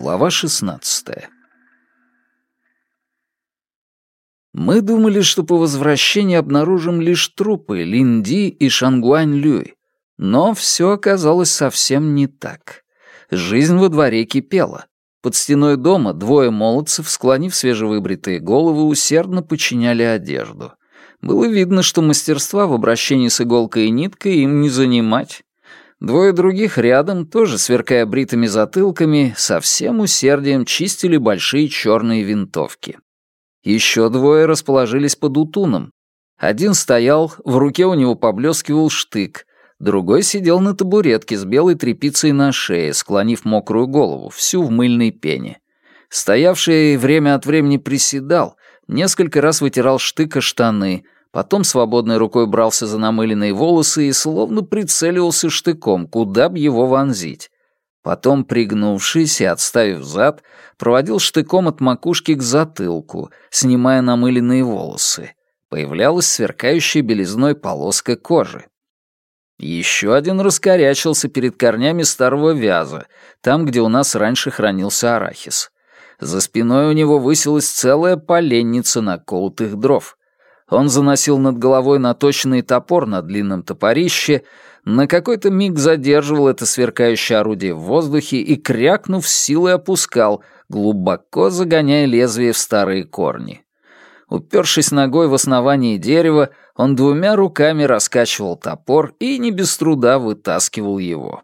Глава 16 Мы думали, что по возвращении обнаружим лишь трупы Линди и Шангуань Люй, но все оказалось совсем не так. Жизнь во дворе кипела. Под стеной дома двое молодцев, склонив свежевыбритые головы, усердно починяли одежду. Было видно, что мастерства в обращении с иголкой и ниткой им не занимать. Двое других рядом, тоже сверкая бритыми затылками, со всем усердием чистили большие черные винтовки. Еще двое расположились под утуном. Один стоял, в руке у него поблескивал штык, другой сидел на табуретке с белой тряпицей на шее, склонив мокрую голову, всю в мыльной пене. Стоявший время от времени приседал, несколько раз вытирал штыка штаны — потом свободной рукой брался за намыленные волосы и словно прицеливался штыком, куда б его вонзить. Потом, пригнувшись и отставив зад, проводил штыком от макушки к затылку, снимая намыленные волосы. Появлялась сверкающая белизной полоска кожи. Еще один раскорячился перед корнями старого вяза, там, где у нас раньше хранился арахис. За спиной у него высилась целая поленница наколотых дров. Он заносил над головой наточенный топор на длинном топорище, на какой-то миг задерживал это сверкающее орудие в воздухе и, крякнув, силой опускал, глубоко загоняя лезвие в старые корни. Упершись ногой в основание дерева, он двумя руками раскачивал топор и не без труда вытаскивал его.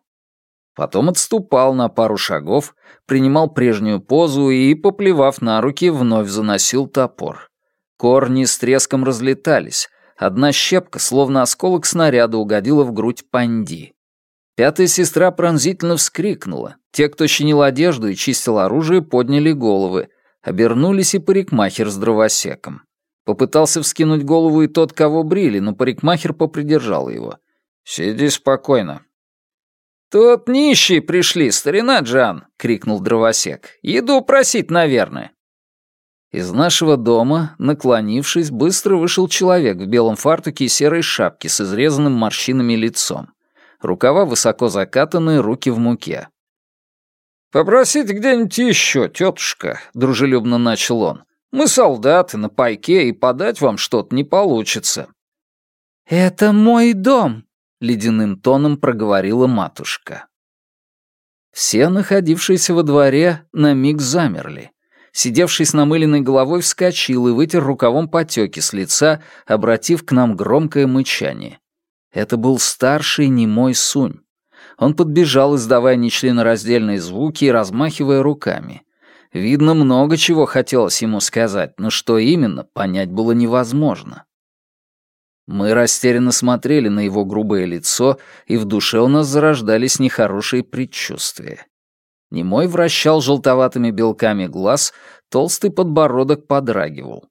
Потом отступал на пару шагов, принимал прежнюю позу и, поплевав на руки, вновь заносил топор. Корни с треском разлетались. Одна щепка, словно осколок снаряда, угодила в грудь панди. Пятая сестра пронзительно вскрикнула. Те, кто чинил одежду и чистил оружие, подняли головы. Обернулись и парикмахер с дровосеком. Попытался вскинуть голову и тот, кого брили, но парикмахер попридержал его. «Сиди спокойно». «Тут нищие пришли, старина Джан!» — крикнул дровосек. «Еду просить, наверное». Из нашего дома, наклонившись, быстро вышел человек в белом фартуке и серой шапке с изрезанным морщинами лицом. Рукава высоко закатаны, руки в муке. «Попросите где-нибудь еще, тетушка», — дружелюбно начал он. «Мы солдаты на пайке, и подать вам что-то не получится». «Это мой дом», — ледяным тоном проговорила матушка. Все находившиеся во дворе на миг замерли сидевший с намыленной головой, вскочил и вытер рукавом потеки с лица, обратив к нам громкое мычание. Это был старший немой Сунь. Он подбежал, издавая нечленораздельные звуки и размахивая руками. Видно, много чего хотелось ему сказать, но что именно, понять было невозможно. Мы растерянно смотрели на его грубое лицо, и в душе у нас зарождались нехорошие предчувствия. Немой вращал желтоватыми белками глаз, толстый подбородок подрагивал.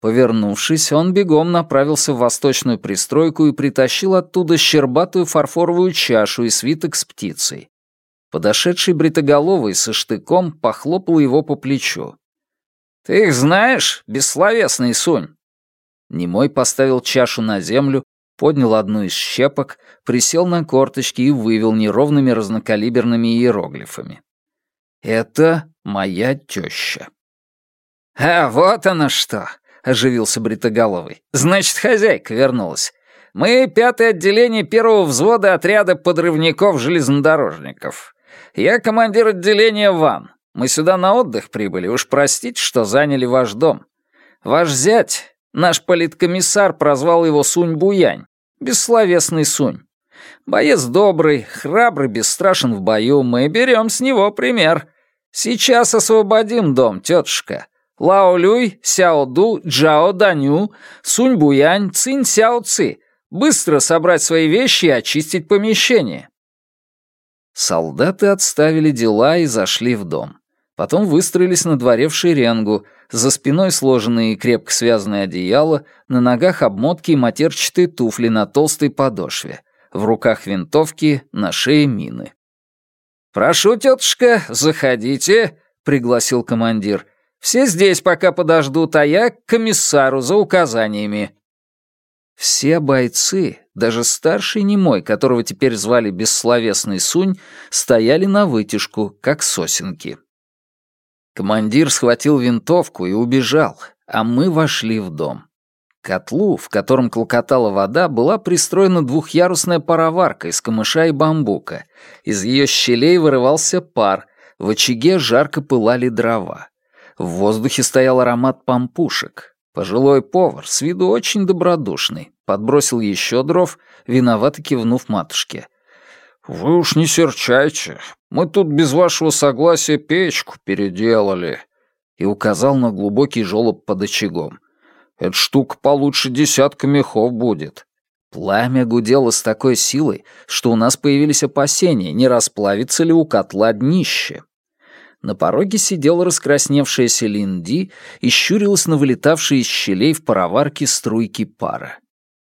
Повернувшись, он бегом направился в восточную пристройку и притащил оттуда щербатую фарфоровую чашу и свиток с птицей. Подошедший бритоголовый со штыком похлопал его по плечу. «Ты их знаешь, бессловесный сунь?» Немой поставил чашу на землю, поднял одну из щепок, присел на корточки и вывел неровными разнокалиберными иероглифами. «Это моя теща». «А, вот она что!» — оживился Бритоголовый. «Значит, хозяйка вернулась. Мы пятое отделение первого взвода отряда подрывников-железнодорожников. Я командир отделения ВАН. Мы сюда на отдых прибыли, уж простите, что заняли ваш дом. Ваш зять, наш политкомиссар, прозвал его Сунь-Буянь. Бессловесный Сунь. Боец добрый, храбрый, бесстрашен в бою. Мы берем с него пример. Сейчас освободим дом, тетушка. Лао Люй, Сяо Ду, Джао Даню, Сунь Буянь, Цинь Сяо Ци. Быстро собрать свои вещи и очистить помещение. Солдаты отставили дела и зашли в дом. Потом выстроились на дворе в шеренгу, за спиной сложенные и крепко связанные одеяла, на ногах обмотки и матерчатые туфли на толстой подошве, в руках винтовки, на шее мины. «Прошу, тетушка, заходите», — пригласил командир. «Все здесь пока подождут, а я к комиссару за указаниями». Все бойцы, даже старший немой, которого теперь звали бессловесный Сунь, стояли на вытяжку, как сосенки. Командир схватил винтовку и убежал, а мы вошли в дом. К котлу, в котором клокотала вода, была пристроена двухъярусная пароварка из камыша и бамбука. Из ее щелей вырывался пар, в очаге жарко пылали дрова. В воздухе стоял аромат пампушек. Пожилой повар, с виду очень добродушный, подбросил еще дров, виновато кивнув матушке. «Вы уж не серчайте, мы тут без вашего согласия печку переделали», и указал на глубокий желоб под очагом. «Эта штука получше десятка мехов будет». Пламя гудело с такой силой, что у нас появились опасения, не расплавится ли у котла днище. На пороге сидела раскрасневшаяся Линди и щурилась на вылетавшие из щелей в пароварке струйки пара.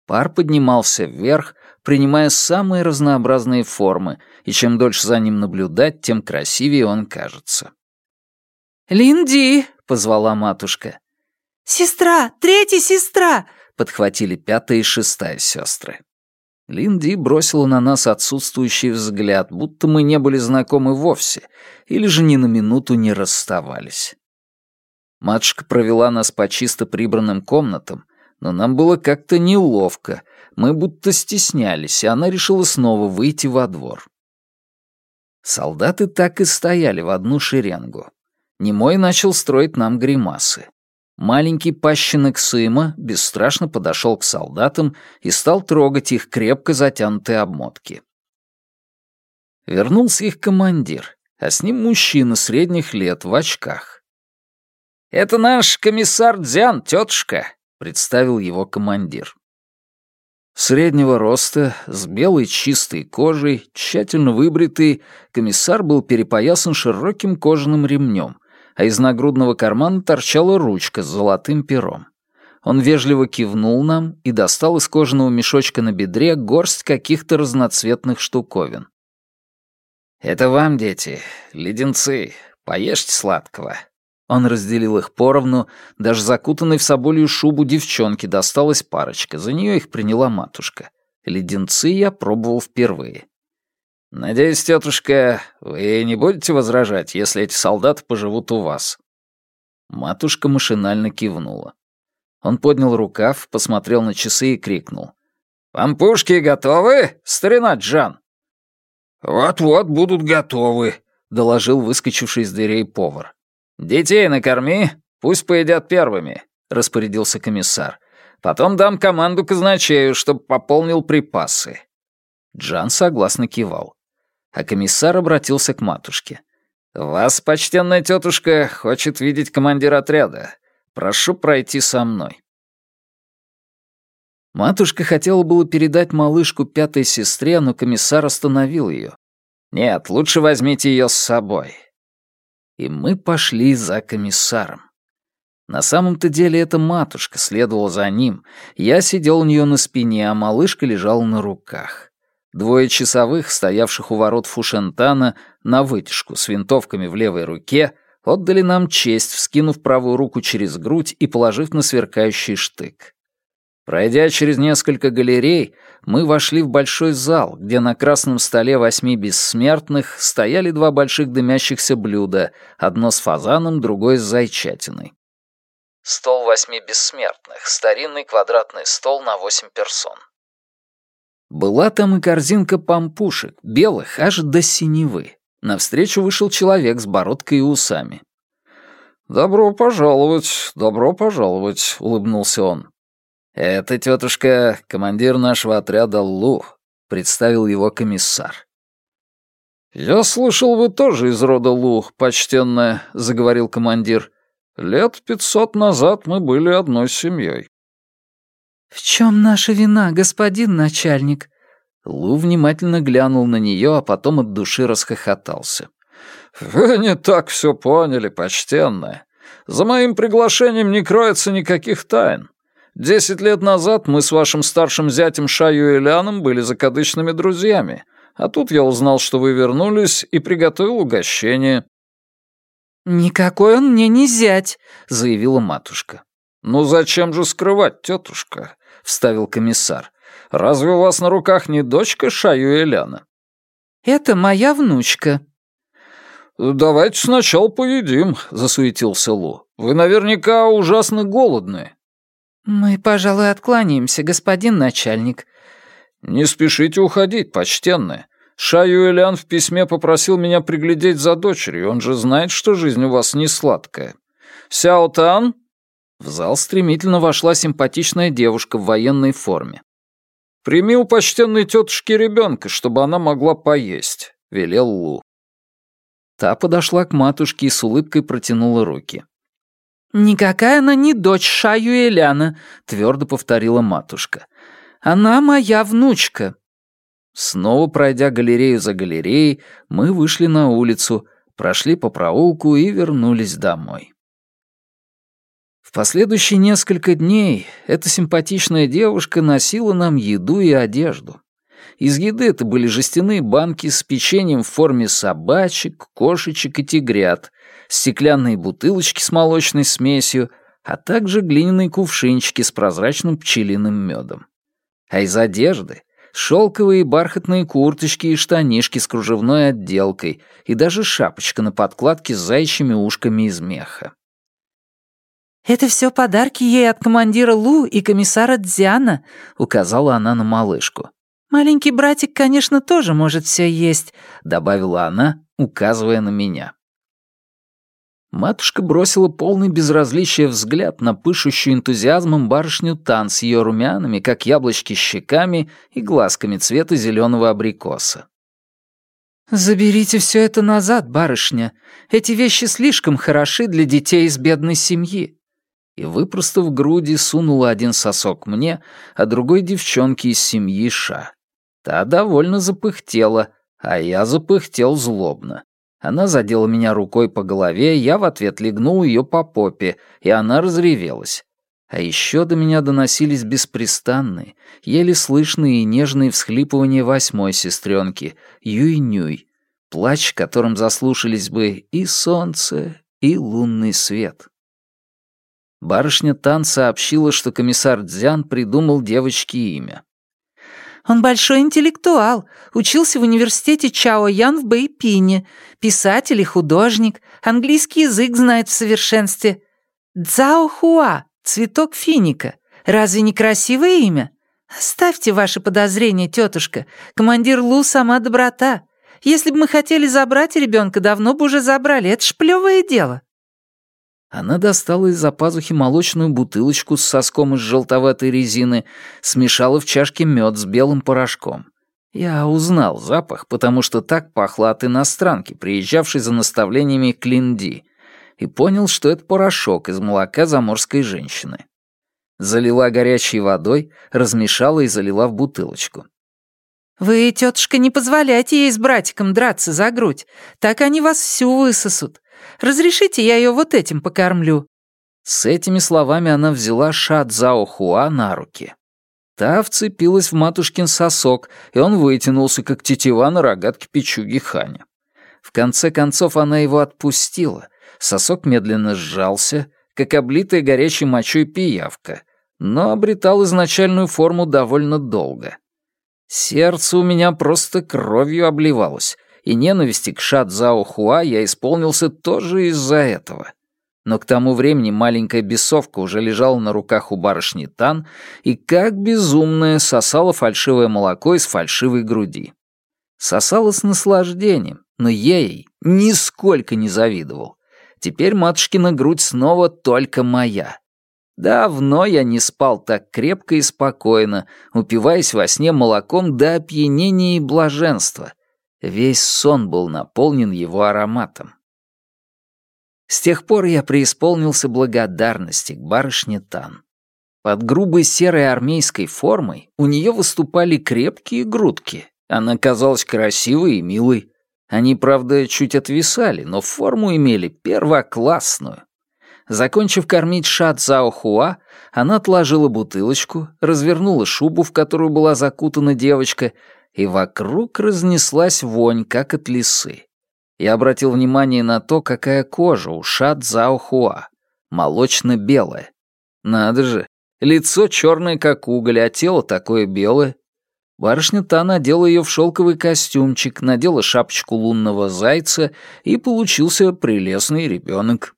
Пар поднимался вверх, принимая самые разнообразные формы, и чем дольше за ним наблюдать, тем красивее он кажется. «Линди!» — позвала матушка. «Сестра! Третья сестра!» — подхватили пятая и шестая сестры. Линди бросила на нас отсутствующий взгляд, будто мы не были знакомы вовсе, или же ни на минуту не расставались. Матушка провела нас по чисто прибранным комнатам, но нам было как-то неловко, мы будто стеснялись, и она решила снова выйти во двор. Солдаты так и стояли в одну шеренгу. Немой начал строить нам гримасы. Маленький пащенок Сыма бесстрашно подошел к солдатам и стал трогать их крепко затянутые обмотки. Вернулся их командир, а с ним мужчина средних лет в очках. «Это наш комиссар Дзян, тетушка», — представил его командир. Среднего роста, с белой чистой кожей, тщательно выбритый, комиссар был перепоясан широким кожаным ремнем, а из нагрудного кармана торчала ручка с золотым пером. Он вежливо кивнул нам и достал из кожаного мешочка на бедре горсть каких-то разноцветных штуковин. «Это вам, дети, леденцы, поешьте сладкого. Он разделил их поровну, даже закутанной в соболью шубу девчонки досталась парочка, за нее их приняла матушка. Леденцы я пробовал впервые. «Надеюсь, тетушка, вы не будете возражать, если эти солдаты поживут у вас?» Матушка машинально кивнула. Он поднял рукав, посмотрел на часы и крикнул. «Пампушки готовы, старина Джан?» «Вот-вот будут готовы», — доложил выскочивший из дверей повар. «Детей накорми, пусть поедят первыми», — распорядился комиссар. «Потом дам команду казначею, чтобы пополнил припасы». Джан согласно кивал. А комиссар обратился к матушке. «Вас, почтенная тетушка, хочет видеть командир отряда. Прошу пройти со мной». Матушка хотела было передать малышку пятой сестре, но комиссар остановил ее. «Нет, лучше возьмите ее с собой и мы пошли за комиссаром. На самом-то деле эта матушка следовала за ним. Я сидел у нее на спине, а малышка лежала на руках. Двое часовых, стоявших у ворот Фушентана, на вытяжку с винтовками в левой руке, отдали нам честь, вскинув правую руку через грудь и положив на сверкающий штык. Пройдя через несколько галерей, мы вошли в большой зал, где на красном столе восьми бессмертных стояли два больших дымящихся блюда, одно с фазаном, другое с зайчатиной. Стол восьми бессмертных, старинный квадратный стол на восемь персон. Была там и корзинка пампушек, белых аж до синевы. Навстречу вышел человек с бородкой и усами. «Добро пожаловать, добро пожаловать», — улыбнулся он. «Это, тетушка, командир нашего отряда Лу», — представил его комиссар. «Я слышал, вы тоже из рода Лу, почтенная», — заговорил командир. «Лет пятьсот назад мы были одной семьей». «В чем наша вина, господин начальник?» Лу внимательно глянул на нее, а потом от души расхохотался. «Вы не так все поняли, почтенная. За моим приглашением не кроется никаких тайн. Десять лет назад мы с вашим старшим зятем Шаю и Ляном были закадычными друзьями, а тут я узнал, что вы вернулись, и приготовил угощение». «Никакой он мне не зять», — заявила матушка. «Ну зачем же скрывать, тетушка?» — вставил комиссар. «Разве у вас на руках не дочка Шаю и Ляна?» «Это моя внучка». «Давайте сначала поедим», — засуетился Лу. «Вы наверняка ужасно голодны». «Мы, пожалуй, откланяемся, господин начальник». «Не спешите уходить, почтенная. Шаю Элян в письме попросил меня приглядеть за дочерью, он же знает, что жизнь у вас не сладкая. Сяо Тан?» В зал стремительно вошла симпатичная девушка в военной форме. «Прими у почтенной тетушки ребенка, чтобы она могла поесть», — велел Лу. Та подошла к матушке и с улыбкой протянула руки. «Никакая она не дочь Шаю Эляна», — твердо повторила матушка. «Она моя внучка». Снова пройдя галерею за галереей, мы вышли на улицу, прошли по проулку и вернулись домой. В последующие несколько дней эта симпатичная девушка носила нам еду и одежду. Из еды это были жестяные банки с печеньем в форме собачек, кошечек и тигрят, стеклянные бутылочки с молочной смесью, а также глиняные кувшинчики с прозрачным пчелиным медом. А из одежды — шелковые бархатные курточки и штанишки с кружевной отделкой и даже шапочка на подкладке с зайчьими ушками из меха. «Это все подарки ей от командира Лу и комиссара Дзяна», — указала она на малышку. «Маленький братик, конечно, тоже может все есть», — добавила она, указывая на меня. Матушка бросила полный безразличия взгляд на пышущую энтузиазмом барышню Тан с ее румяными, как яблочки, щеками и глазками цвета зеленого абрикоса. «Заберите все это назад, барышня. Эти вещи слишком хороши для детей из бедной семьи и, выпростав груди, сунула один сосок мне, а другой девчонке из семьи Ша. Та довольно запыхтела, а я запыхтел злобно. Она задела меня рукой по голове, я в ответ легнул ее по попе, и она разревелась. А еще до меня доносились беспрестанные, еле слышные и нежные всхлипывания восьмой сестренки, Юй-Нюй, плач, которым заслушались бы и солнце, и лунный свет. Барышня Тан сообщила, что комиссар Дзян придумал девочке имя. «Он большой интеллектуал, учился в университете Чао Ян в Бэйпине, писатель и художник, английский язык знает в совершенстве. Цао Хуа, цветок финика. Разве не красивое имя? Оставьте ваши подозрения, тетушка. Командир Лу сама доброта. Если бы мы хотели забрать ребенка, давно бы уже забрали. Это ж дело». Она достала из-за пазухи молочную бутылочку с соском из желтоватой резины, смешала в чашке мед с белым порошком. Я узнал запах, потому что так пахло от иностранки, приезжавшей за наставлениями к Линди, и понял, что это порошок из молока заморской женщины. Залила горячей водой, размешала и залила в бутылочку. «Вы, тетушка, не позволяйте ей с братиком драться за грудь. Так они вас всю высосут. Разрешите, я ее вот этим покормлю». С этими словами она взяла Ша Цао Хуа на руки. Та вцепилась в матушкин сосок, и он вытянулся, как тетива на рогатке печуги Ханя. В конце концов она его отпустила. Сосок медленно сжался, как облитая горячей мочой пиявка, но обретал изначальную форму довольно долго. Сердце у меня просто кровью обливалось, и ненависти к Ша Цзао Хуа я исполнился тоже из-за этого. Но к тому времени маленькая бесовка уже лежала на руках у барышни Тан и как безумная сосала фальшивое молоко из фальшивой груди. Сосала с наслаждением, но ей нисколько не завидовал. Теперь матушкина грудь снова только моя. Давно я не спал так крепко и спокойно, упиваясь во сне молоком до опьянения и блаженства. Весь сон был наполнен его ароматом. С тех пор я преисполнился благодарности к барышне Тан. Под грубой серой армейской формой у нее выступали крепкие грудки. Она казалась красивой и милой. Они, правда, чуть отвисали, но форму имели первоклассную. Закончив кормить Ша Цао Хуа, она отложила бутылочку, развернула шубу, в которую была закутана девочка, и вокруг разнеслась вонь, как от лисы. Я обратил внимание на то, какая кожа у Ша Цао Хуа, молочно-белая. Надо же, лицо черное, как уголь, а тело такое белое. Барышня та надела ее в шелковый костюмчик, надела шапочку лунного зайца, и получился прелестный ребенок.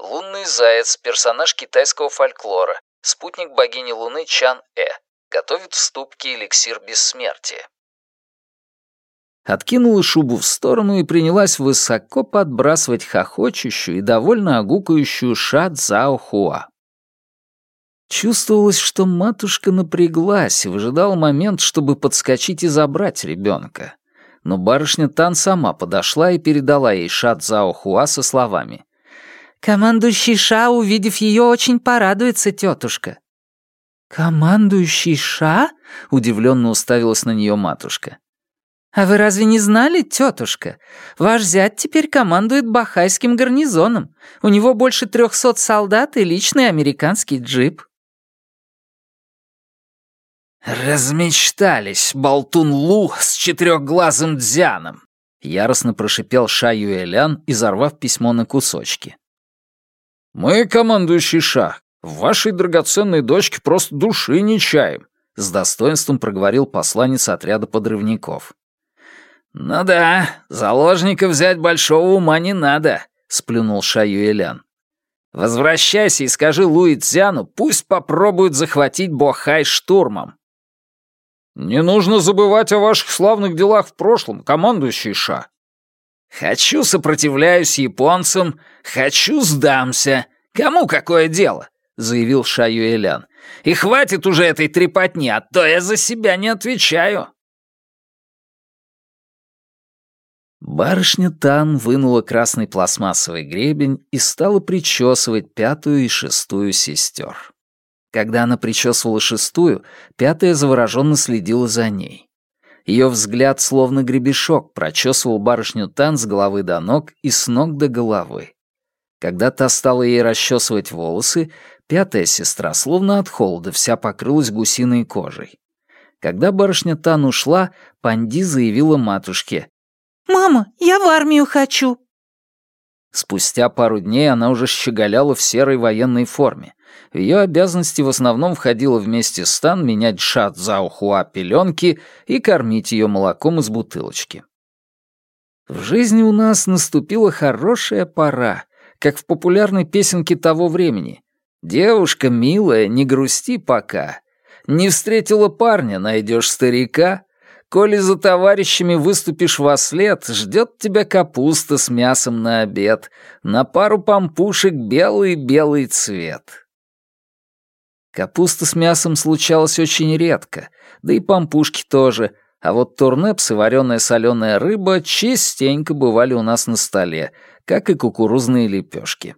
Лунный заяц — персонаж китайского фольклора, спутник богини Луны Чан-Э, готовит в ступке эликсир бессмертия. Откинула шубу в сторону и принялась высоко подбрасывать хохочущую и довольно огукающую Ша Цао Хуа. Чувствовалось, что матушка напряглась и выжидала момент, чтобы подскочить и забрать ребенка. Но барышня Тан сама подошла и передала ей Ша Цао Хуа со словами. «Командующий Ша, увидев ее, очень порадуется, тетушка». «Командующий Ша?» — удивленно уставилась на нее матушка. «А вы разве не знали, тетушка? Ваш зять теперь командует Бахайским гарнизоном. У него больше трехсот солдат и личный американский джип». «Размечтались, болтун Лу с четырехглазым дзяном!» Яростно прошипел Ша Юэлян, изорвав письмо на кусочки. «Мы, командующий Ша, в вашей драгоценной дочке просто души не чаем», с достоинством проговорил посланец отряда подрывников. «Ну да, заложника взять большого ума не надо», — сплюнул Ша Юэлян. «Возвращайся и скажи Луи Цзяну, пусть попробуют захватить Бохай штурмом. «Не нужно забывать о ваших славных делах в прошлом, командующий Ша». «Хочу сопротивляюсь японцам, хочу сдамся. Кому какое дело?» — заявил Ша Юэлян. «И хватит уже этой трепотни, а то я за себя не отвечаю». Барышня Тан вынула красный пластмассовый гребень и стала причесывать пятую и шестую сестер. Когда она причесывала шестую, пятая завороженно следила за ней. Ее взгляд, словно гребешок, прочесывал барышню Тан с головы до ног и с ног до головы. Когда та стала ей расчесывать волосы, пятая сестра, словно от холода, вся покрылась гусиной кожей. Когда барышня Тан ушла, Панди заявила матушке. «Мама, я в армию хочу!» Спустя пару дней она уже щеголяла в серой военной форме. В ее обязанности в основном входило вместе с Тан менять шат Заохуа пеленки и кормить ее молоком из бутылочки. В жизни у нас наступила хорошая пора, как в популярной песенке того времени. «Девушка милая, не грусти пока. Не встретила парня, найдешь старика. Коли за товарищами выступишь во след, ждет тебя капуста с мясом на обед, на пару пампушек белый-белый цвет». Капуста с мясом случалась очень редко, да и пампушки тоже, а вот турнепс и вареная соленая рыба частенько бывали у нас на столе, как и кукурузные лепешки.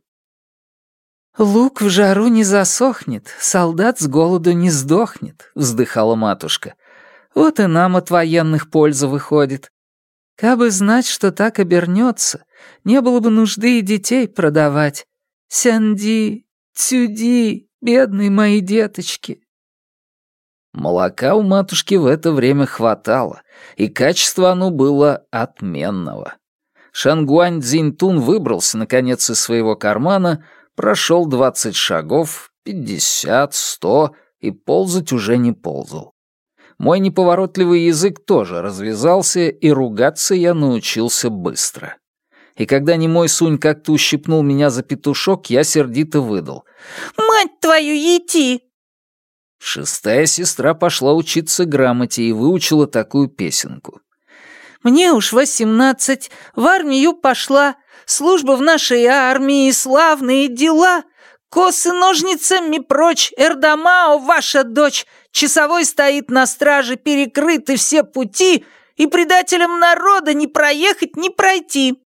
«Лук в жару не засохнет, солдат с голоду не сдохнет», — вздыхала матушка. «Вот и нам от военных польза выходит. Кабы знать, что так обернется, не было бы нужды и детей продавать. Сянди, Цюди, Бедные мои деточки!» Молока у матушки в это время хватало, и качество оно было отменного. Шангуань Цзиньтун выбрался, наконец, из своего кармана, прошел двадцать шагов, пятьдесят, сто, и ползать уже не ползал. Мой неповоротливый язык тоже развязался, и ругаться я научился быстро и когда немой Сунь как-то ущипнул меня за петушок, я сердито выдал. «Мать твою, ети!» Шестая сестра пошла учиться грамоте и выучила такую песенку. «Мне уж восемнадцать, в армию пошла, служба в нашей армии, славные дела, косы ножницами прочь, Эрдамао, ваша дочь, часовой стоит на страже, перекрыты все пути, и предателям народа не проехать, не пройти».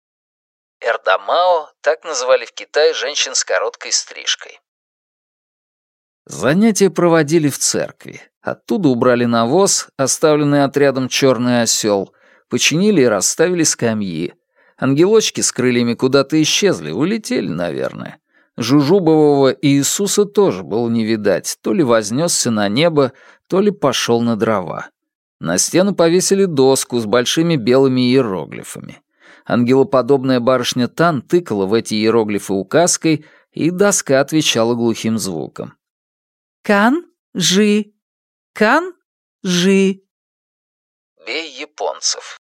Эрдамао — так называли в Китае женщин с короткой стрижкой. Занятия проводили в церкви. Оттуда убрали навоз, оставленный отрядом «Черный осел», починили и расставили скамьи. Ангелочки с крыльями куда-то исчезли, улетели, наверное. Жужубового Иисуса тоже было не видать, то ли вознесся на небо, то ли пошел на дрова. На стену повесили доску с большими белыми иероглифами. Ангелоподобная барышня Тан тыкала в эти иероглифы указкой, и доска отвечала глухим звуком. «Кан-жи, кан-жи». Бей японцев.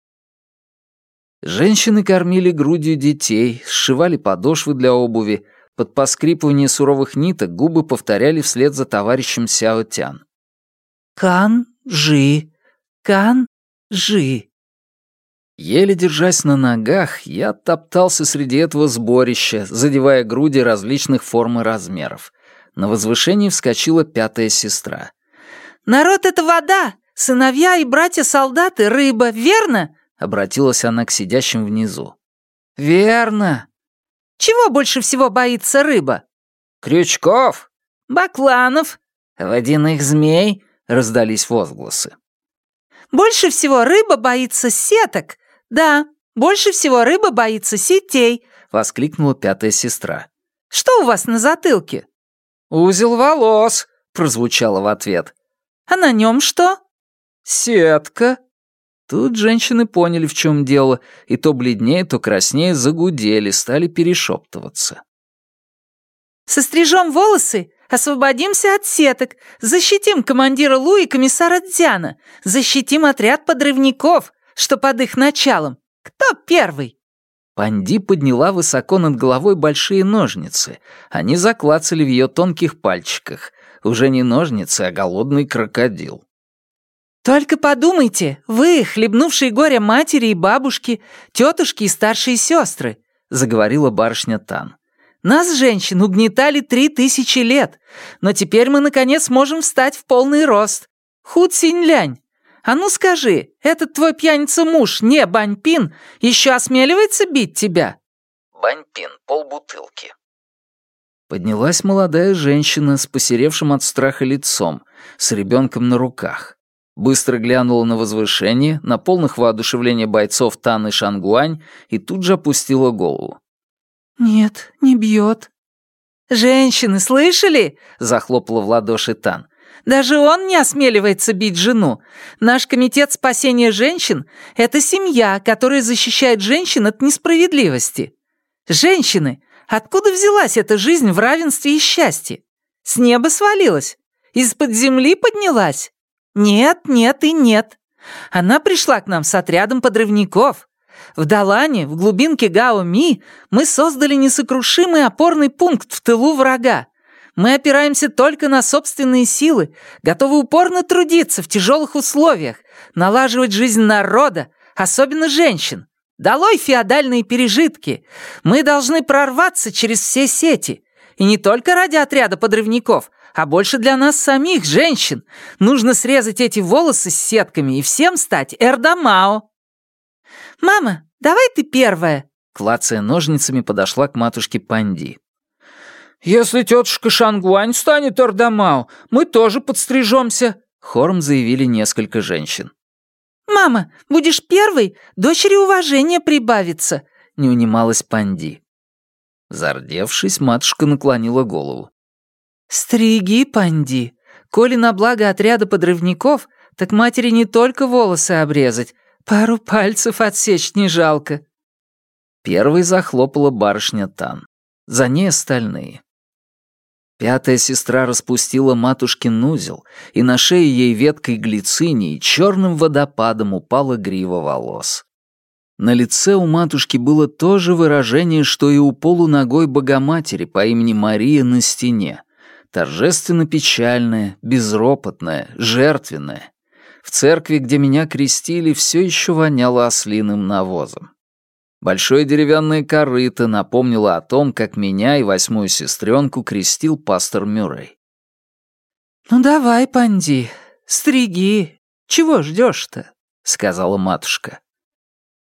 Женщины кормили грудью детей, сшивали подошвы для обуви, под поскрипывание суровых ниток губы повторяли вслед за товарищем Сяо Тян. «Кан-жи, кан-жи». Еле держась на ногах, я топтался среди этого сборища, задевая груди различных форм и размеров. На возвышении вскочила пятая сестра. «Народ — это вода! Сыновья и братья-солдаты — рыба, верно?» — обратилась она к сидящим внизу. «Верно!» «Чего больше всего боится рыба?» «Крючков!» «Бакланов!» «Водяных змей!» — раздались возгласы. «Больше всего рыба боится сеток!» «Да, больше всего рыба боится сетей!» — воскликнула пятая сестра. «Что у вас на затылке?» «Узел волос!» — прозвучало в ответ. «А на нем что?» «Сетка». Тут женщины поняли, в чем дело, и то бледнее, то краснее загудели, стали перешептываться. «Сострижем волосы, освободимся от сеток, защитим командира Лу и комиссара Дзяна, защитим отряд подрывников, что под их началом. Кто первый?» Панди подняла высоко над головой большие ножницы. Они заклацали в ее тонких пальчиках. Уже не ножницы, а голодный крокодил. «Только подумайте, вы, хлебнувшие горе матери и бабушки, тетушки и старшие сестры», — заговорила барышня Тан. «Нас, женщин, угнетали три тысячи лет, но теперь мы, наконец, можем встать в полный рост. Худ Синь-лянь, а ну скажи, этот твой пьяница-муж, не Баньпин, еще осмеливается бить тебя?» Баньпин, полбутылки. Поднялась молодая женщина с посеревшим от страха лицом, с ребенком на руках быстро глянула на возвышение, на полных воодушевления бойцов Тан и Шангуань и тут же опустила голову. «Нет, не бьет». «Женщины, слышали?» — захлопала в ладоши Тан. «Даже он не осмеливается бить жену. Наш комитет спасения женщин — это семья, которая защищает женщин от несправедливости. Женщины, откуда взялась эта жизнь в равенстве и счастье? С неба свалилась? Из-под земли поднялась? «Нет, нет и нет. Она пришла к нам с отрядом подрывников. В Далане, в глубинке Гао-Ми, мы создали несокрушимый опорный пункт в тылу врага. Мы опираемся только на собственные силы, готовы упорно трудиться в тяжелых условиях, налаживать жизнь народа, особенно женщин. Долой феодальные пережитки. Мы должны прорваться через все сети. И не только ради отряда подрывников, а больше для нас самих, женщин. Нужно срезать эти волосы с сетками и всем стать Эрдамао. «Мама, давай ты первая!» Клацая ножницами, подошла к матушке Панди. «Если тетушка Шангуань станет Эрдамао, мы тоже подстрижемся», — хором заявили несколько женщин. «Мама, будешь первой, дочери уважения прибавится», — не унималась Панди. Зардевшись, матушка наклонила голову. «Стриги, Панди. Коли на благо отряда подрывников, так матери не только волосы обрезать, пару пальцев отсечь не жалко». Первой захлопала барышня Тан. За ней остальные. Пятая сестра распустила матушкин узел, и на шее ей веткой глицинии черным водопадом упала грива волос. На лице у матушки было то же выражение, что и у полуногой Богоматери по имени Мария на стене, торжественно печальное, безропотное, жертвенное. В церкви, где меня крестили, все еще воняло ослиным навозом. Большое деревянное корыто напомнило о том, как меня и восьмую сестренку крестил пастор Мюррей. «Ну давай, Панди, стриги. Чего ждешь-то?» — сказала матушка.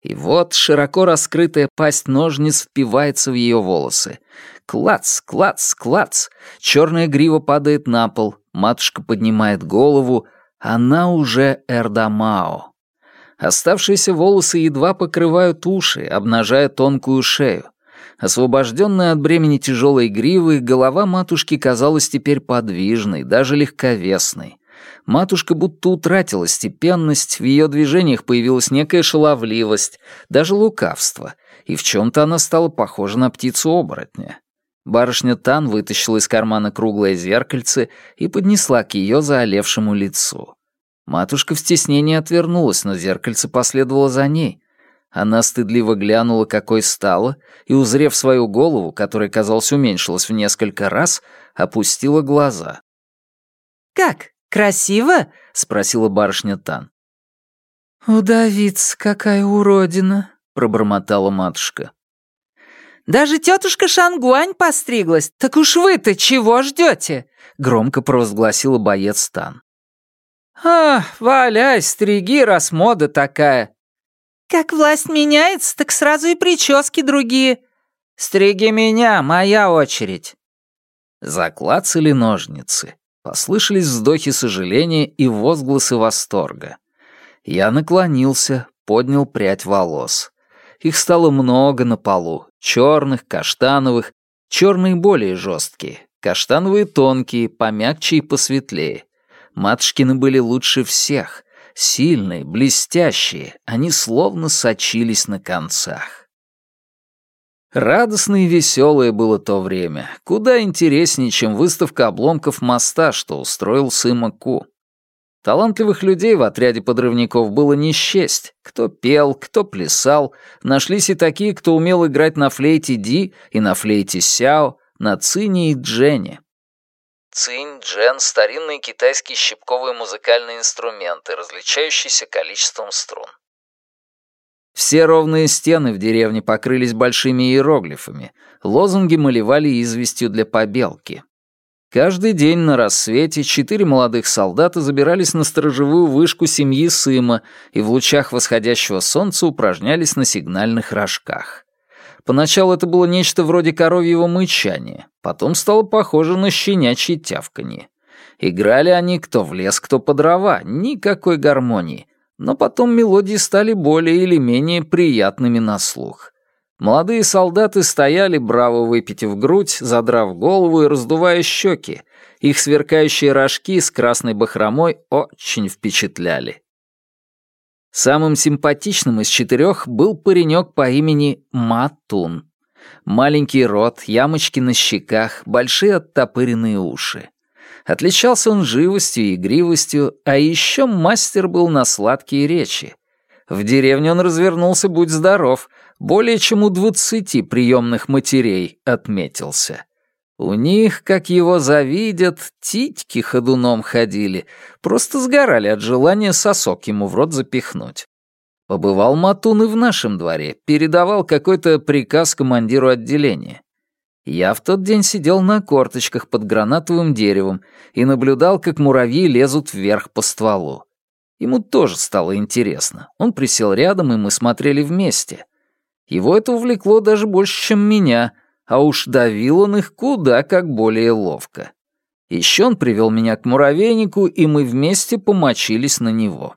И вот широко раскрытая пасть ножниц впивается в ее волосы. Клац, клац, клац. Черная грива падает на пол. Матушка поднимает голову. Она уже Эрдамао. Оставшиеся волосы едва покрывают уши, обнажая тонкую шею. Освобожденная от бремени тяжелой гривы, голова матушки казалась теперь подвижной, даже легковесной. Матушка будто утратила степенность, в ее движениях появилась некая шаловливость, даже лукавство, и в чем-то она стала похожа на птицу-оборотня. Барышня Тан вытащила из кармана круглое зеркальце и поднесла к ее заолевшему лицу. Матушка в стеснении отвернулась, но зеркальце последовало за ней. Она стыдливо глянула, какой стала, и, узрев свою голову, которая, казалось, уменьшилась в несколько раз, опустила глаза. «Как, красиво?» — спросила барышня Тан. «Удавица, какая уродина!» — пробормотала матушка. «Даже тетушка Шангуань постриглась. Так уж вы-то чего ждете?» — громко провозгласила боец Тан. «А, валяй, стриги, раз мода такая!» «Как власть меняется, так сразу и прически другие!» «Стриги меня, моя очередь!» Заклацали ножницы. Послышались вздохи сожаления и возгласы восторга. Я наклонился, поднял прядь волос. Их стало много на полу. Черных, каштановых. Черные более жесткие. Каштановые тонкие, помягче и посветлее. Матушкины были лучше всех. Сильные, блестящие, они словно сочились на концах. Радостное и веселое было то время, куда интереснее, чем выставка обломков моста, что устроил Сыма Ку. Талантливых людей в отряде подрывников было не счесть. Кто пел, кто плясал, нашлись и такие, кто умел играть на флейте Ди и на флейте Сяо, на цине и джене. Цинь, джен — старинные китайские щипковые музыкальные инструменты, различающиеся количеством струн. Все ровные стены в деревне покрылись большими иероглифами, лозунги малевали известью для побелки. Каждый день на рассвете четыре молодых солдата забирались на сторожевую вышку семьи Сыма и в лучах восходящего солнца упражнялись на сигнальных рожках. Поначалу это было нечто вроде коровьего мычания, потом стало похоже на щенячье тявканье. Играли они кто в лес, кто по дрова, никакой гармонии, но потом мелодии стали более или менее приятными на слух. Молодые солдаты стояли, браво выпитив грудь, задрав голову и раздувая щеки. Их сверкающие рожки с красной бахромой очень впечатляли. Самым симпатичным из четырех был паренек по имени Матун. Маленький рот, ямочки на щеках, большие оттопыренные уши. Отличался он живостью и игривостью, а еще мастер был на сладкие речи. В деревне он развернулся, будь здоров, более чем у двадцати приемных матерей отметился. У них, как его завидят, титьки ходуном ходили, просто сгорали от желания сосок ему в рот запихнуть. Побывал Матун и в нашем дворе, передавал какой-то приказ командиру отделения. Я в тот день сидел на корточках под гранатовым деревом и наблюдал, как муравьи лезут вверх по стволу. Ему тоже стало интересно. Он присел рядом, и мы смотрели вместе. Его это увлекло даже больше, чем меня — а уж давил он их куда как более ловко. Еще он привел меня к муравейнику, и мы вместе помочились на него.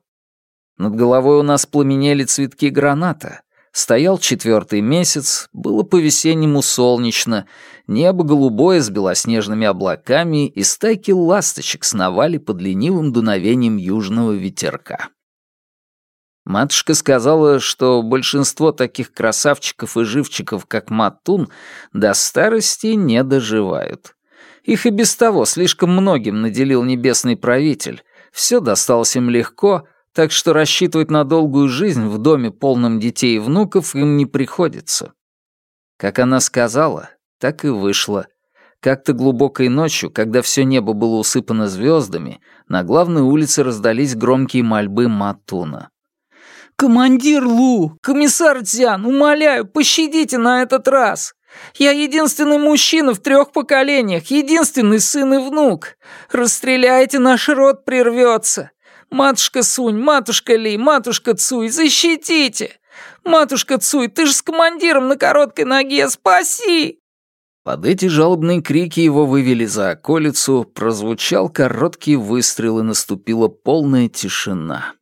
Над головой у нас пламенели цветки граната. Стоял четвертый месяц, было по-весеннему солнечно, небо голубое с белоснежными облаками, и стайки ласточек сновали под ленивым дуновением южного ветерка. Матушка сказала, что большинство таких красавчиков и живчиков, как Матун, до старости не доживают. Их и без того слишком многим наделил небесный правитель. Все досталось им легко, так что рассчитывать на долгую жизнь в доме, полном детей и внуков, им не приходится. Как она сказала, так и вышло. Как-то глубокой ночью, когда все небо было усыпано звездами, на главной улице раздались громкие мольбы Матуна. «Командир Лу! Комиссар Дзян! Умоляю, пощадите на этот раз! Я единственный мужчина в трех поколениях, единственный сын и внук! Расстреляйте, наш род прервется! Матушка Сунь, матушка Ли, матушка Цуй, защитите! Матушка Цуй, ты же с командиром на короткой ноге, спаси!» Под эти жалобные крики его вывели за околицу, прозвучал короткий выстрел и наступила полная тишина.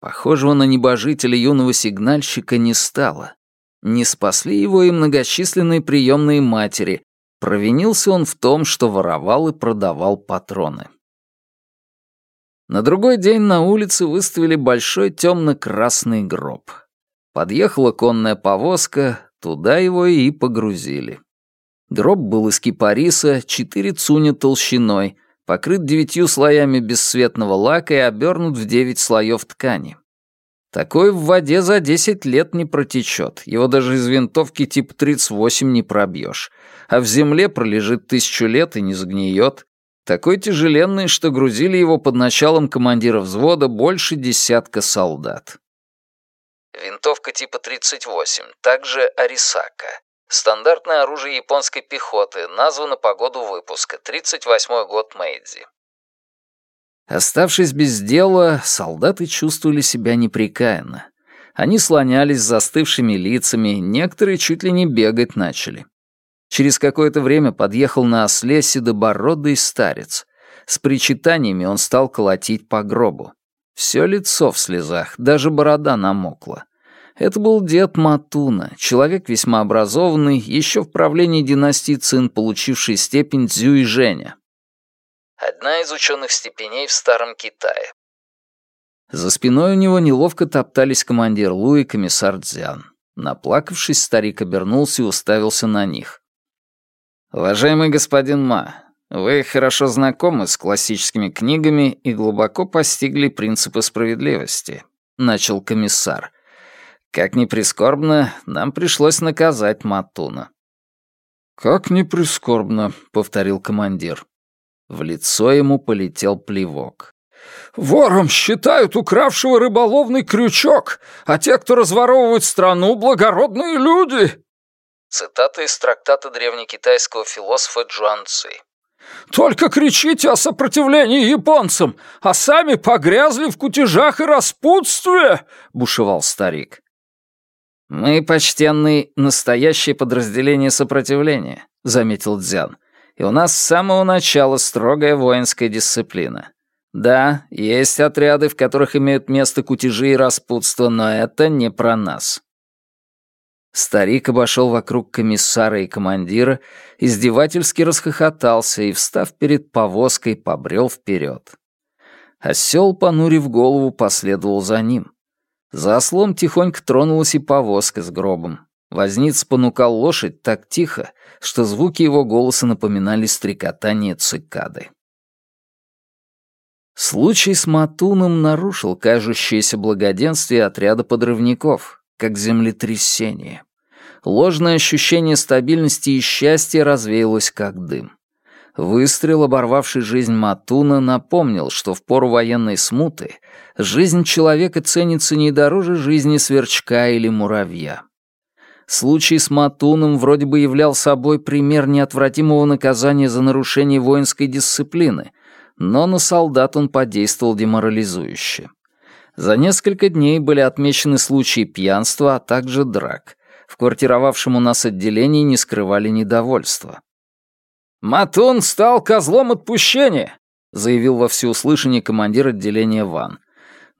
Похожего на небожителя юного сигнальщика не стало. Не спасли его и многочисленные приемные матери. Провинился он в том, что воровал и продавал патроны. На другой день на улице выставили большой темно-красный гроб. Подъехала конная повозка, туда его и погрузили. Гроб был из кипариса, четыре цуня толщиной, покрыт девятью слоями бесцветного лака и обернут в девять слоев ткани. Такой в воде за 10 лет не протечет, его даже из винтовки типа 38 не пробьешь, а в земле пролежит тысячу лет и не загниет. Такой тяжеленный, что грузили его под началом командира взвода больше десятка солдат. Винтовка типа 38, также Арисака. Стандартное оружие японской пехоты, названо по году выпуска, 38 год Мэйдзи. Оставшись без дела, солдаты чувствовали себя непрекаянно. Они слонялись с застывшими лицами, некоторые чуть ли не бегать начали. Через какое-то время подъехал на осле седобородый старец. С причитаниями он стал колотить по гробу. Все лицо в слезах, даже борода намокла. Это был дед Матуна, человек весьма образованный, еще в правлении династии Цин, получивший степень Цзюй Женя. Одна из ученых степеней в Старом Китае. За спиной у него неловко топтались командир Лу и комиссар Цзян. Наплакавшись, старик обернулся и уставился на них. «Уважаемый господин Ма, вы хорошо знакомы с классическими книгами и глубоко постигли принципы справедливости», — начал комиссар. Как ни прискорбно, нам пришлось наказать Матуна. «Как ни прискорбно», — повторил командир. В лицо ему полетел плевок. «Вором считают укравшего рыболовный крючок, а те, кто разворовывает страну, благородные люди!» Цитата из трактата древнекитайского философа Джуан Ци. «Только кричите о сопротивлении японцам, а сами погрязли в кутежах и распутстве!» — бушевал старик. «Мы, почтенный, настоящее подразделение сопротивления», — заметил Дзян. «И у нас с самого начала строгая воинская дисциплина. Да, есть отряды, в которых имеют место кутежи и распутство, но это не про нас». Старик обошел вокруг комиссара и командира, издевательски расхохотался и, встав перед повозкой, побрел вперед. Осел, понурив голову, последовал за ним. За ослом тихонько тронулась и повозка с гробом. Возниц понукал лошадь так тихо, что звуки его голоса напоминали стрекотание цикады. Случай с Матуном нарушил кажущееся благоденствие отряда подрывников, как землетрясение. Ложное ощущение стабильности и счастья развеялось как дым. Выстрел, оборвавший жизнь Матуна, напомнил, что в пору военной смуты жизнь человека ценится не дороже жизни сверчка или муравья. Случай с Матуном вроде бы являл собой пример неотвратимого наказания за нарушение воинской дисциплины, но на солдат он подействовал деморализующе. За несколько дней были отмечены случаи пьянства, а также драк. В квартировавшем у нас отделении не скрывали недовольства. «Матун стал козлом отпущения», — заявил во всеуслышание командир отделения Ван.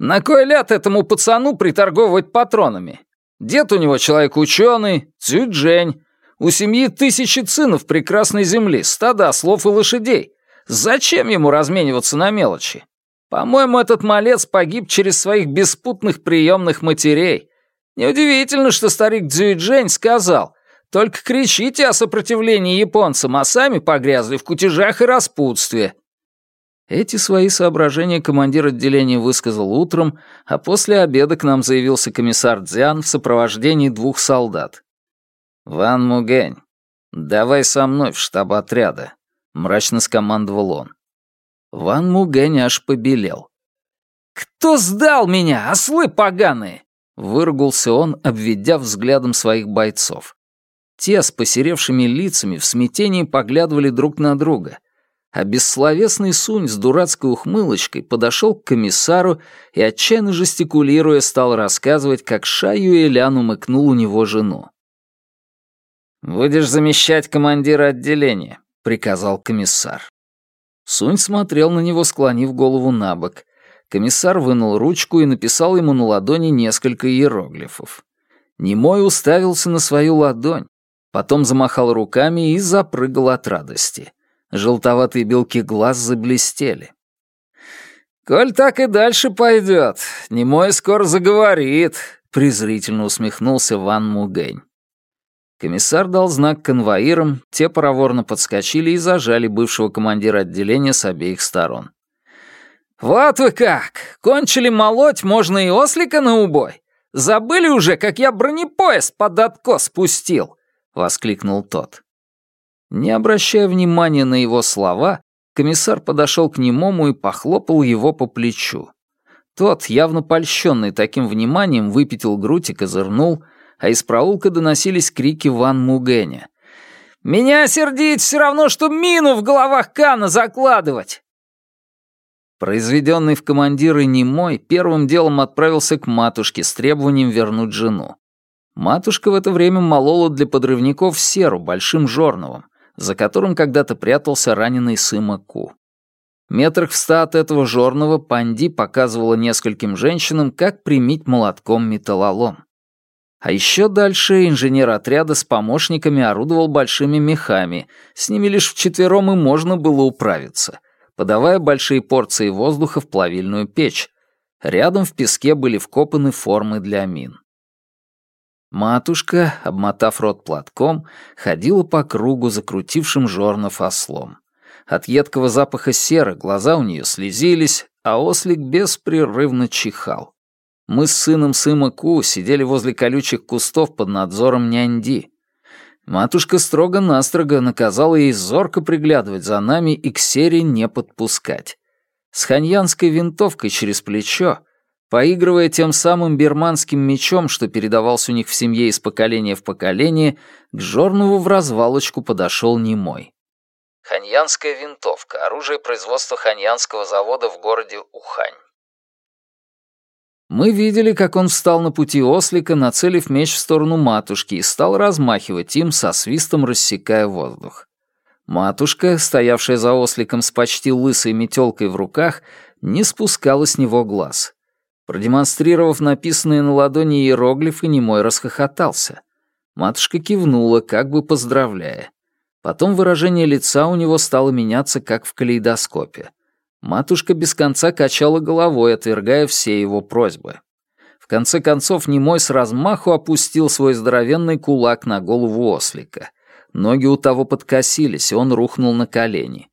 «На кой ляд этому пацану приторговывать патронами? Дед у него человек ученый, Цюджень. У семьи тысячи цинов прекрасной земли, стада ослов и лошадей. Зачем ему размениваться на мелочи? По-моему, этот малец погиб через своих беспутных приемных матерей. Неудивительно, что старик Цзюйджень сказал, только кричите о сопротивлении японцам, а сами погрязли в кутежах и распутстве». Эти свои соображения командир отделения высказал утром, а после обеда к нам заявился комиссар Дзян в сопровождении двух солдат. «Ван Мугэнь, давай со мной в штаб отряда», — мрачно скомандовал он. Ван Мугэнь аж побелел. «Кто сдал меня, ослы поганые?» — выругался он, обведя взглядом своих бойцов. Те с посеревшими лицами в смятении поглядывали друг на друга, а бессловесный Сунь с дурацкой ухмылочкой подошел к комиссару и, отчаянно жестикулируя, стал рассказывать, как Ша Юэлян умыкнул у него жену. «Будешь замещать командира отделения», — приказал комиссар. Сунь смотрел на него, склонив голову на бок. Комиссар вынул ручку и написал ему на ладони несколько иероглифов. Немой уставился на свою ладонь, Потом замахал руками и запрыгал от радости. Желтоватые белки глаз заблестели. «Коль так и дальше пойдет, немой скоро заговорит», — презрительно усмехнулся Ван Мугэнь. Комиссар дал знак конвоирам, те проворно подскочили и зажали бывшего командира отделения с обеих сторон. «Вот вы как! Кончили молоть, можно и ослика на убой! Забыли уже, как я бронепоезд под откос спустил!» — воскликнул тот. Не обращая внимания на его слова, комиссар подошел к немому и похлопал его по плечу. Тот, явно польщенный таким вниманием, выпятил грудь и козырнул — а из проулка доносились крики Ван Мугеня. «Меня сердить все равно, что мину в головах Кана закладывать!» Произведенный в командиры немой первым делом отправился к матушке с требованием вернуть жену. Матушка в это время молола для подрывников серу большим жорновым, за которым когда-то прятался раненый Сыма Ку. Метрах в ста от этого жорного Панди показывала нескольким женщинам, как примить молотком металлолом. А еще дальше инженер отряда с помощниками орудовал большими мехами, с ними лишь вчетвером и можно было управиться, подавая большие порции воздуха в плавильную печь. Рядом в песке были вкопаны формы для мин. Матушка, обмотав рот платком, ходила по кругу, закрутившим жорнов ослом. От едкого запаха серы глаза у нее слезились, а ослик беспрерывно чихал. Мы с сыном Сыма Ку сидели возле колючих кустов под надзором няньди. Матушка строго-настрого наказала ей зорко приглядывать за нами и к сере не подпускать. С ханьянской винтовкой через плечо, поигрывая тем самым бирманским мечом, что передавался у них в семье из поколения в поколение, к Жорнову в развалочку подошел немой. Ханьянская винтовка — оружие производства ханьянского завода в городе Ухань. Мы видели, как он встал на пути ослика, нацелив меч в сторону матушки и стал размахивать им, со свистом рассекая воздух. Матушка, стоявшая за осликом с почти лысой метелкой в руках, не спускала с него глаз. Продемонстрировав написанные на ладони иероглифы, немой расхохотался. Матушка кивнула, как бы поздравляя. Потом выражение лица у него стало меняться, как в калейдоскопе. Матушка без конца качала головой, отвергая все его просьбы. В конце концов, Немой с размаху опустил свой здоровенный кулак на голову ослика. Ноги у того подкосились, и он рухнул на колени.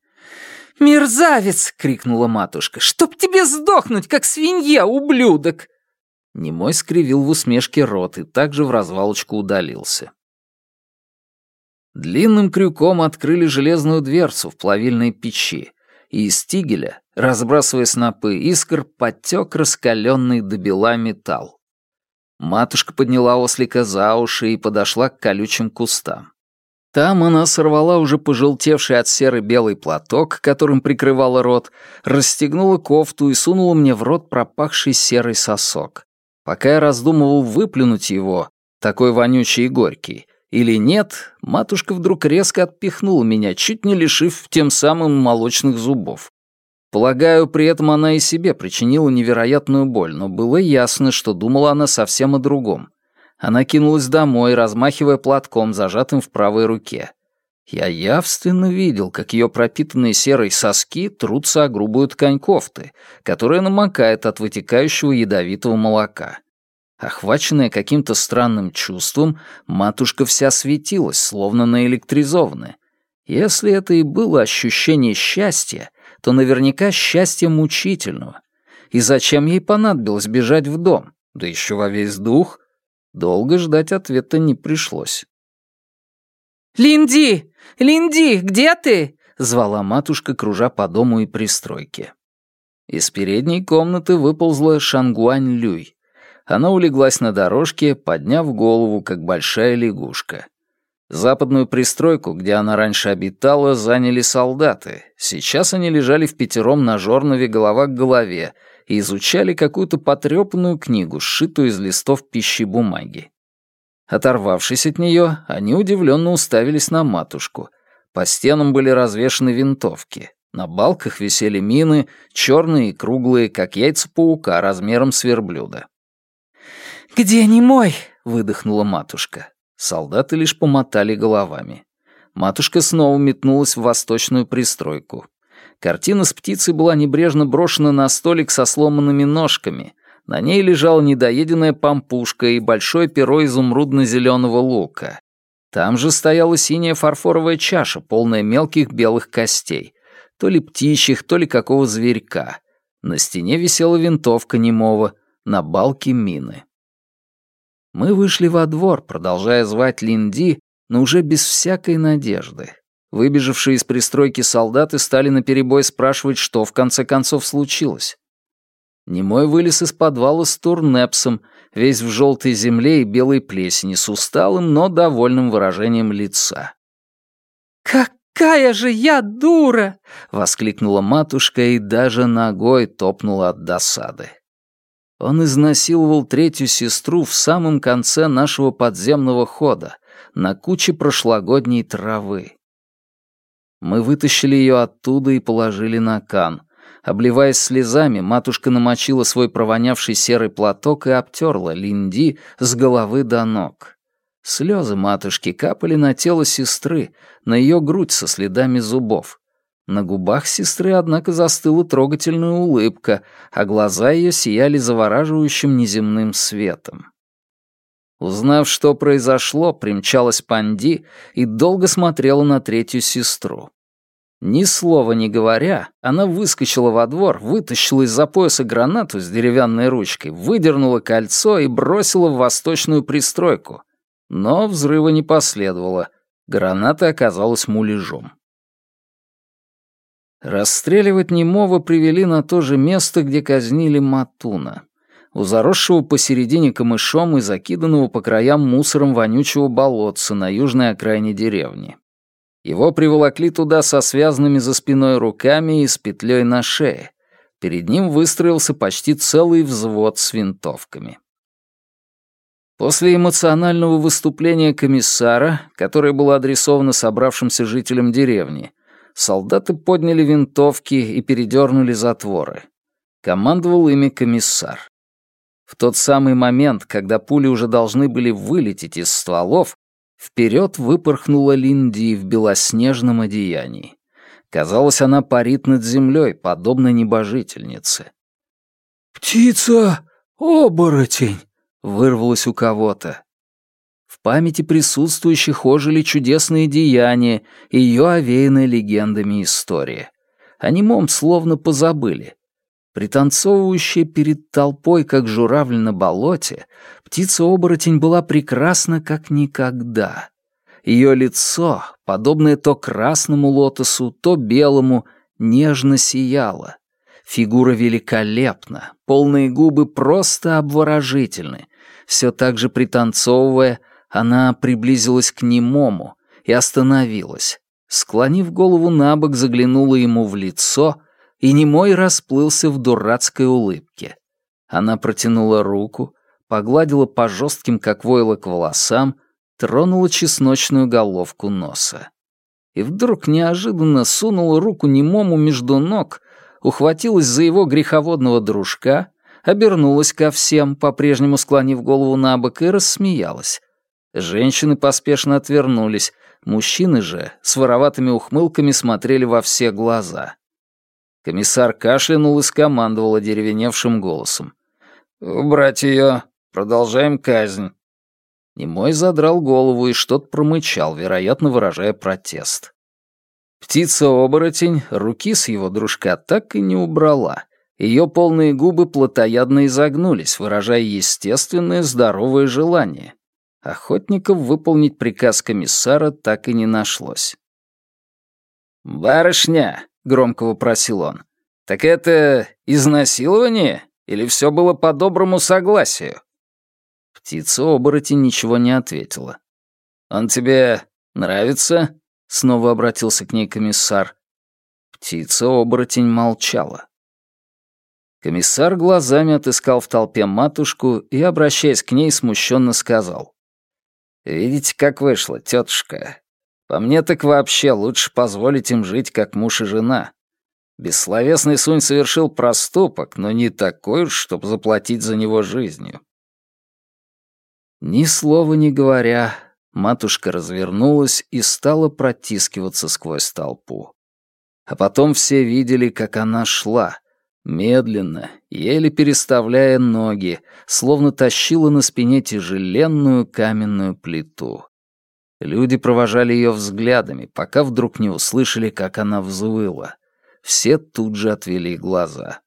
«Мерзавец!» — крикнула матушка. «Чтоб тебе сдохнуть, как свинья, ублюдок!» Немой скривил в усмешке рот и также в развалочку удалился. Длинным крюком открыли железную дверцу в плавильной печи, и из тигеля, разбрасывая снопы искр, потек раскаленный до бела металл. Матушка подняла ослика за уши и подошла к колючим кустам. Там она сорвала уже пожелтевший от серы белый платок, которым прикрывала рот, расстегнула кофту и сунула мне в рот пропахший серый сосок. Пока я раздумывал выплюнуть его, такой вонючий и горький, или нет, матушка вдруг резко отпихнула меня, чуть не лишив тем самым молочных зубов. Полагаю, при этом она и себе причинила невероятную боль, но было ясно, что думала она совсем о другом. Она кинулась домой, размахивая платком, зажатым в правой руке. Я явственно видел, как ее пропитанные серой соски трутся о грубую ткань кофты, которая намокает от вытекающего ядовитого молока. Охваченная каким-то странным чувством, матушка вся светилась, словно наэлектризованная. Если это и было ощущение счастья, то наверняка счастье мучительного. И зачем ей понадобилось бежать в дом, да еще во весь дух? Долго ждать ответа не пришлось. «Линди! Линди, где ты?» — звала матушка, кружа по дому и пристройке. Из передней комнаты выползла Шангуань Люй. Она улеглась на дорожке, подняв голову, как большая лягушка. Западную пристройку, где она раньше обитала, заняли солдаты. Сейчас они лежали в пятером на жорнове голова к голове и изучали какую-то потрепанную книгу, сшитую из листов пищи бумаги. Оторвавшись от нее, они удивленно уставились на матушку. По стенам были развешаны винтовки. На балках висели мины, черные и круглые, как яйца паука размером с верблюда. «Где не мой?» — выдохнула матушка. Солдаты лишь помотали головами. Матушка снова метнулась в восточную пристройку. Картина с птицей была небрежно брошена на столик со сломанными ножками. На ней лежала недоеденная пампушка и большое перо изумрудно-зеленого лука. Там же стояла синяя фарфоровая чаша, полная мелких белых костей. То ли птичьих, то ли какого зверька. На стене висела винтовка немого, на балке мины. Мы вышли во двор, продолжая звать Линди, но уже без всякой надежды. Выбежавшие из пристройки солдаты стали наперебой спрашивать, что в конце концов случилось. Немой вылез из подвала с турнепсом, весь в желтой земле и белой плесени, с усталым, но довольным выражением лица. «Какая же я дура!» — воскликнула матушка и даже ногой топнула от досады. Он изнасиловал третью сестру в самом конце нашего подземного хода, на куче прошлогодней травы. Мы вытащили ее оттуда и положили на кан. Обливаясь слезами, матушка намочила свой провонявший серый платок и обтерла Линди с головы до ног. Слезы матушки капали на тело сестры, на ее грудь со следами зубов. На губах сестры, однако, застыла трогательная улыбка, а глаза ее сияли завораживающим неземным светом. Узнав, что произошло, примчалась Панди и долго смотрела на третью сестру. Ни слова не говоря, она выскочила во двор, вытащила из-за пояса гранату с деревянной ручкой, выдернула кольцо и бросила в восточную пристройку. Но взрыва не последовало. Граната оказалась муляжом. Расстреливать немого привели на то же место, где казнили Матуна. У заросшего посередине камышом и закиданного по краям мусором вонючего болотца на южной окраине деревни. Его приволокли туда со связанными за спиной руками и с петлей на шее. Перед ним выстроился почти целый взвод с винтовками. После эмоционального выступления комиссара, которое было адресовано собравшимся жителям деревни, солдаты подняли винтовки и передернули затворы. Командовал ими комиссар. В тот самый момент, когда пули уже должны были вылететь из стволов, Вперед выпорхнула Линди в белоснежном одеянии. Казалось, она парит над землей, подобно небожительнице. «Птица! Оборотень!» — вырвалось у кого-то. В памяти присутствующих ожили чудесные деяния и ее овеянная легендами история. О немом словно позабыли. Пританцовывающая перед толпой, как журавль на болоте, птица-оборотень была прекрасна, как никогда. Ее лицо, подобное то красному лотосу, то белому, нежно сияло. Фигура великолепна, полные губы просто обворожительны. Все так же пританцовывая, она приблизилась к немому и остановилась. Склонив голову на бок, заглянула ему в лицо — и немой расплылся в дурацкой улыбке. Она протянула руку, погладила по жестким, как войлок, волосам, тронула чесночную головку носа. И вдруг неожиданно сунула руку немому между ног, ухватилась за его греховодного дружка, обернулась ко всем, по-прежнему склонив голову на бок, и рассмеялась. Женщины поспешно отвернулись, мужчины же с вороватыми ухмылками смотрели во все глаза. Комиссар кашлянул и скомандовал одеревеневшим голосом. «Убрать ее. Продолжаем казнь». Немой задрал голову и что-то промычал, вероятно, выражая протест. Птица-оборотень руки с его дружка так и не убрала. Ее полные губы плотоядно изогнулись, выражая естественное здоровое желание. Охотников выполнить приказ комиссара так и не нашлось. «Барышня, громко вопросил он. «Так это изнасилование или все было по доброму согласию?» Птица-оборотень ничего не ответила. «Он тебе нравится?» — снова обратился к ней комиссар. Птица-оборотень молчала. Комиссар глазами отыскал в толпе матушку и, обращаясь к ней, смущенно сказал. «Видите, как вышло, тетушка. По мне так вообще лучше позволить им жить как муж и жена. Бессловесный Сунь совершил проступок, но не такой уж, чтобы заплатить за него жизнью. Ни слова не говоря, матушка развернулась и стала протискиваться сквозь толпу. А потом все видели, как она шла, медленно, еле переставляя ноги, словно тащила на спине тяжеленную каменную плиту. Люди провожали ее взглядами, пока вдруг не услышали, как она взвыла. Все тут же отвели глаза.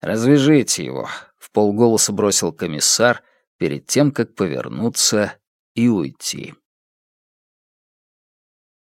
«Развяжите его», — в полголоса бросил комиссар перед тем, как повернуться и уйти.